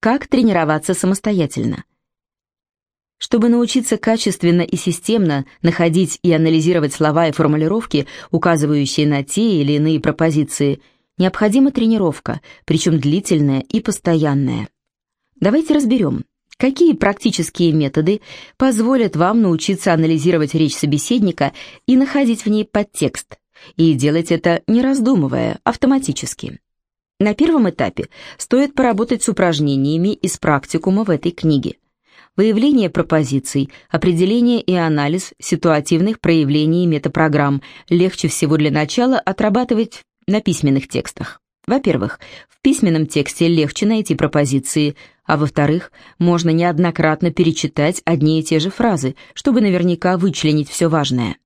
Как тренироваться самостоятельно? Чтобы научиться качественно и системно находить и анализировать слова и формулировки, указывающие на те или иные пропозиции, необходима тренировка, причем длительная и постоянная. Давайте разберем, какие практические методы позволят вам научиться анализировать речь собеседника и находить в ней подтекст, и делать это не раздумывая, автоматически. На первом этапе стоит поработать с упражнениями из практикума в этой книге. Выявление пропозиций, определение и анализ ситуативных проявлений метапрограмм легче всего для начала отрабатывать на письменных текстах. Во-первых, в письменном тексте легче найти пропозиции, а во-вторых, можно неоднократно перечитать одни и те же фразы, чтобы наверняка вычленить все важное.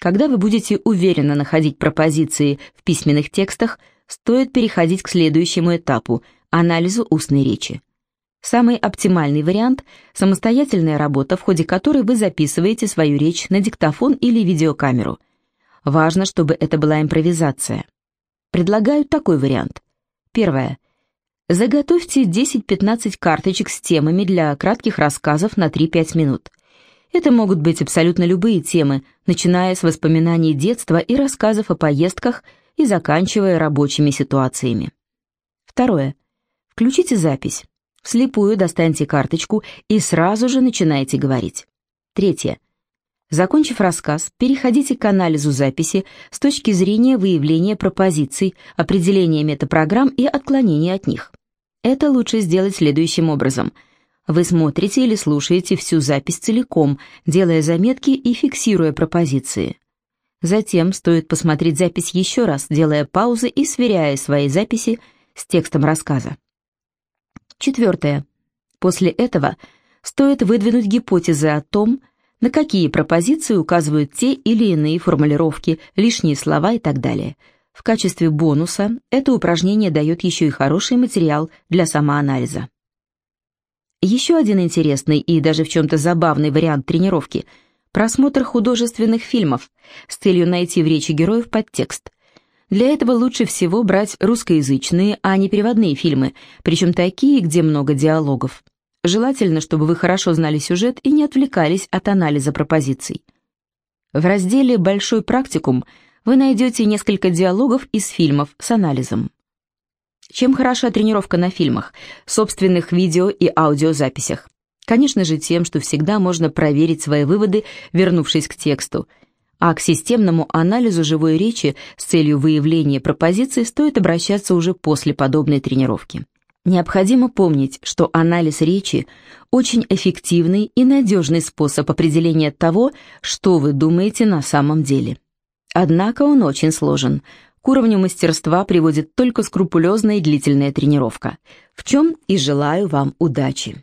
Когда вы будете уверенно находить пропозиции в письменных текстах, стоит переходить к следующему этапу – анализу устной речи. Самый оптимальный вариант – самостоятельная работа, в ходе которой вы записываете свою речь на диктофон или видеокамеру. Важно, чтобы это была импровизация. Предлагаю такой вариант. Первое. Заготовьте 10-15 карточек с темами для кратких рассказов на 3-5 минут. Это могут быть абсолютно любые темы, начиная с воспоминаний детства и рассказов о поездках – и заканчивая рабочими ситуациями. Второе. Включите запись. Вслепую достаньте карточку и сразу же начинайте говорить. Третье. Закончив рассказ, переходите к анализу записи с точки зрения выявления пропозиций, определения метапрограмм и отклонения от них. Это лучше сделать следующим образом. Вы смотрите или слушаете всю запись целиком, делая заметки и фиксируя пропозиции. Затем стоит посмотреть запись еще раз, делая паузы и сверяя свои записи с текстом рассказа. Четвертое. После этого стоит выдвинуть гипотезы о том, на какие пропозиции указывают те или иные формулировки, лишние слова и так далее. В качестве бонуса это упражнение дает еще и хороший материал для самоанализа. Еще один интересный и даже в чем-то забавный вариант тренировки – просмотр художественных фильмов с целью найти в речи героев подтекст. Для этого лучше всего брать русскоязычные, а не переводные фильмы, причем такие, где много диалогов. Желательно, чтобы вы хорошо знали сюжет и не отвлекались от анализа пропозиций. В разделе «Большой практикум» вы найдете несколько диалогов из фильмов с анализом. Чем хороша тренировка на фильмах, собственных видео и аудиозаписях? Конечно же, тем, что всегда можно проверить свои выводы, вернувшись к тексту. А к системному анализу живой речи с целью выявления пропозиций стоит обращаться уже после подобной тренировки. Необходимо помнить, что анализ речи – очень эффективный и надежный способ определения того, что вы думаете на самом деле. Однако он очень сложен. К уровню мастерства приводит только скрупулезная и длительная тренировка, в чем и желаю вам удачи.